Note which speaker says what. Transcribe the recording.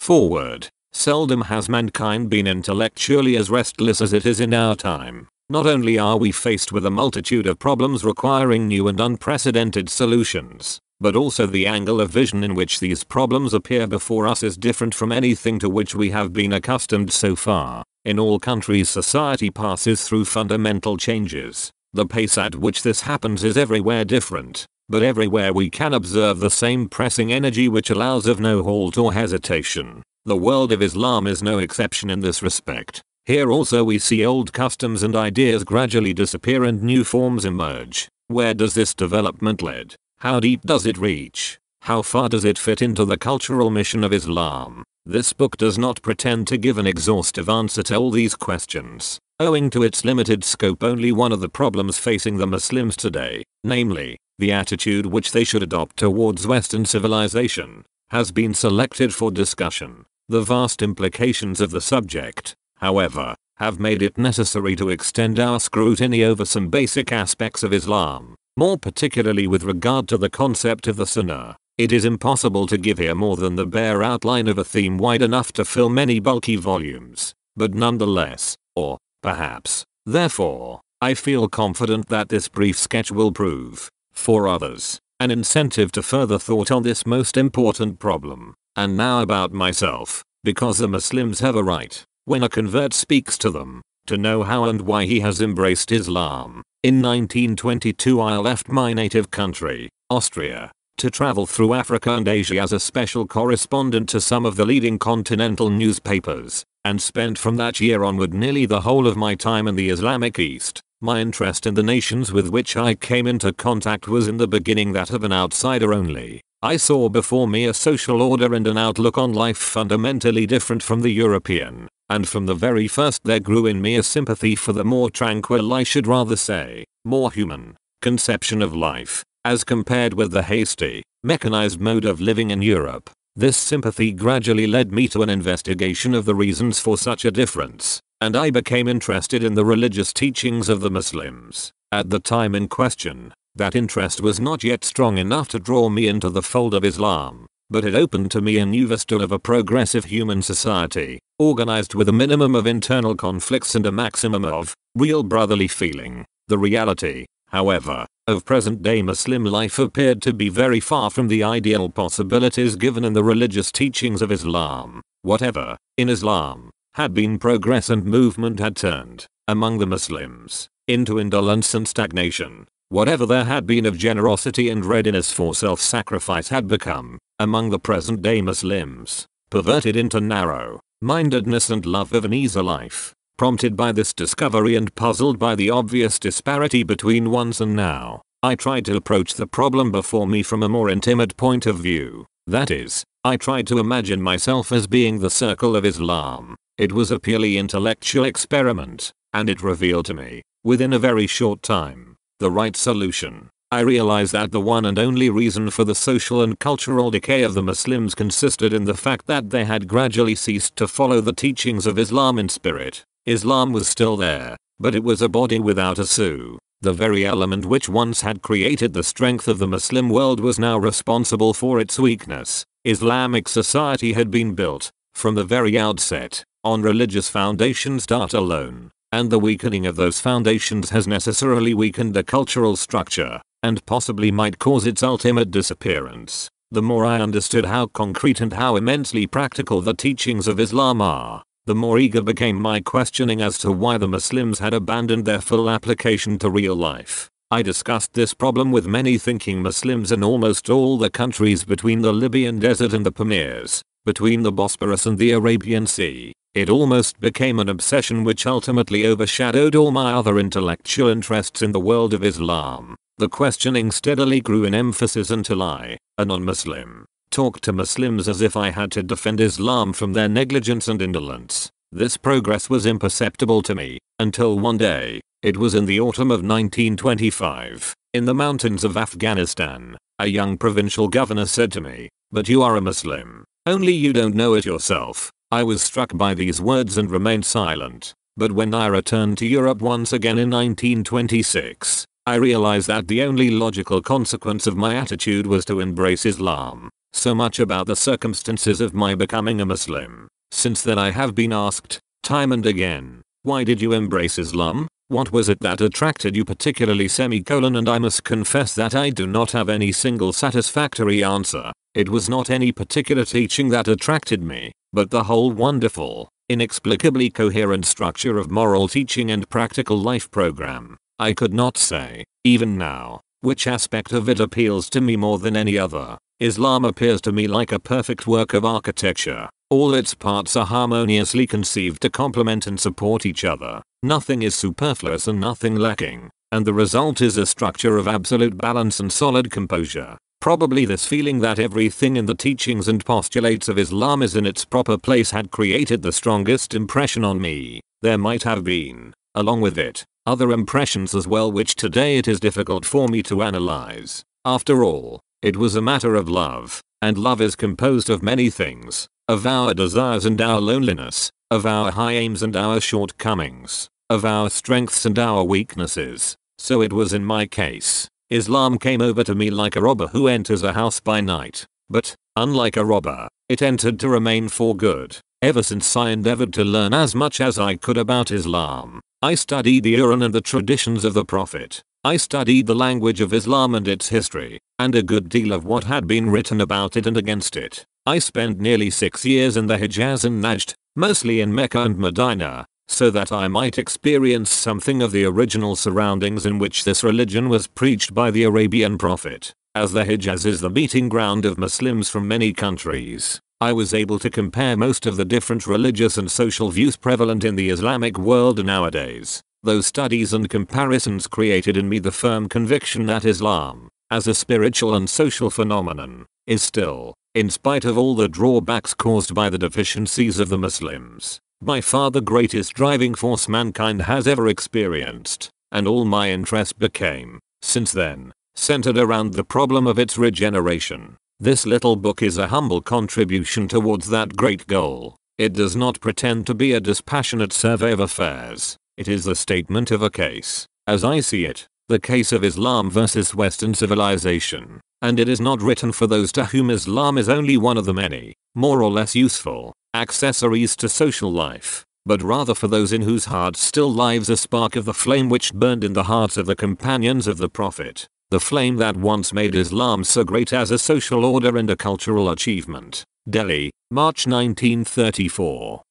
Speaker 1: Forward. Seldom has mankind been intellectually as restless as it is in our time. Not only are we faced with a multitude of problems requiring new and unprecedented solutions, but also the angle of vision in which these problems appear before us is different from anything to which we have been accustomed so far. In all countries society passes through fundamental changes. The pace at which this happens is everywhere different, but everywhere we can observe the same pressing energy which allows of no halt or hesitation. The world of Islam is no exception in this respect. Here also we see old customs and ideas gradually disappear and new forms emerge. Where does this development lead? How deep does it reach? How far does it fit into the cultural mission of Islam? This book does not pretend to give an exhaustive answer to all these questions. Owing to its limited scope only one of the problems facing the Muslims today, namely, the attitude which they should adopt towards Western civilization, has been selected for discussion. The vast implications of the subject, however, have made it necessary to extend our scrutiny over some basic aspects of Islam more particularly with regard to the concept of the sunnah. It is impossible to give here more than the bare outline of a theme wide enough to fill many bulky volumes, but nonetheless, or, perhaps, therefore, I feel confident that this brief sketch will prove, for others, an incentive to further thought on this most important problem. And now about myself, because the Muslims have a right, when a convert speaks to them, to know how and why he has embraced Islam. In 1922 I left my native country, Austria, to travel through Africa and Asia as a special correspondent to some of the leading continental newspapers, and spent from that year onward nearly the whole of my time in the Islamic East. My interest in the nations with which I came into contact was in the beginning that of an outsider only. I saw before me a social order and an outlook on life fundamentally different from the European, and from the very first there grew in me a sympathy for the more tranquil I should rather say, more human, conception of life, as compared with the hasty, mechanized mode of living in Europe. This sympathy gradually led me to an investigation of the reasons for such a difference, and I became interested in the religious teachings of the Muslims. At the time in question, that interest was not yet strong enough to draw me into the fold of Islam, but it opened to me a new vista of a progressive human society, organized with a minimum of internal conflicts and a maximum of real brotherly feeling. The reality, however, of present-day Muslim life appeared to be very far from the ideal possibilities given in the religious teachings of Islam. Whatever, in Islam, had been progress and movement had turned, among the Muslims, into indolence and stagnation. Whatever there had been of generosity and readiness for self-sacrifice had become, among the present day Muslims, perverted into narrow mindedness and love of an easy life. Prompted by this discovery and puzzled by the obvious disparity between once and now, I tried to approach the problem before me from a more intimate point of view. That is, I tried to imagine myself as being the circle of Islam. It was a purely intellectual experiment, and it revealed to me, within a very short time, the right solution. I realized that the one and only reason for the social and cultural decay of the Muslims consisted in the fact that they had gradually ceased to follow the teachings of Islam in spirit. Islam was still there, but it was a body without a soul. The very element which once had created the strength of the Muslim world was now responsible for its weakness. Islamic society had been built, from the very outset, on religious foundations that alone and the weakening of those foundations has necessarily weakened the cultural structure, and possibly might cause its ultimate disappearance. The more I understood how concrete and how immensely practical the teachings of Islam are, the more eager became my questioning as to why the Muslims had abandoned their full application to real life. I discussed this problem with many thinking Muslims in almost all the countries between the Libyan desert and the Pamirs, between the Bosporus and the Arabian Sea. It almost became an obsession which ultimately overshadowed all my other intellectual interests in the world of Islam. The questioning steadily grew in emphasis until I, a non-Muslim, talked to Muslims as if I had to defend Islam from their negligence and indolence. This progress was imperceptible to me, until one day, it was in the autumn of 1925, in the mountains of Afghanistan, a young provincial governor said to me, but you are a Muslim, only you don't know it yourself. I was struck by these words and remained silent. But when I returned to Europe once again in 1926, I realized that the only logical consequence of my attitude was to embrace Islam. So much about the circumstances of my becoming a Muslim. Since then I have been asked, time and again, why did you embrace Islam? What was it that attracted you particularly semicolon and I must confess that I do not have any single satisfactory answer. It was not any particular teaching that attracted me, but the whole wonderful, inexplicably coherent structure of moral teaching and practical life program. I could not say, even now, which aspect of it appeals to me more than any other. Islam appears to me like a perfect work of architecture. All its parts are harmoniously conceived to complement and support each other. Nothing is superfluous and nothing lacking. And the result is a structure of absolute balance and solid composure. Probably this feeling that everything in the teachings and postulates of Islam is in its proper place had created the strongest impression on me. There might have been, along with it, other impressions as well which today it is difficult for me to analyze. After all, it was a matter of love, and love is composed of many things, of our desires and our loneliness, of our high aims and our shortcomings, of our strengths and our weaknesses. So it was in my case. Islam came over to me like a robber who enters a house by night. But, unlike a robber, it entered to remain for good. Ever since I endeavored to learn as much as I could about Islam, I studied the Quran and the traditions of the Prophet. I studied the language of Islam and its history, and a good deal of what had been written about it and against it. I spent nearly 6 years in the Hijaz and Najd, mostly in Mecca and Medina, so that I might experience something of the original surroundings in which this religion was preached by the Arabian Prophet. As the Hijaz is the meeting ground of Muslims from many countries, I was able to compare most of the different religious and social views prevalent in the Islamic world nowadays. Those studies and comparisons created in me the firm conviction that Islam, as a spiritual and social phenomenon, is still, in spite of all the drawbacks caused by the deficiencies of the Muslims, by far the greatest driving force mankind has ever experienced, and all my interest became, since then, centered around the problem of its regeneration. This little book is a humble contribution towards that great goal. It does not pretend to be a dispassionate survey of affairs. It is the statement of a case, as I see it, the case of Islam versus Western civilization and it is not written for those to whom Islam is only one of the many, more or less useful, accessories to social life, but rather for those in whose hearts still lives a spark of the flame which burned in the hearts of the companions of the Prophet, the flame that once made Islam so great as a social order and a cultural achievement. Delhi, March 1934.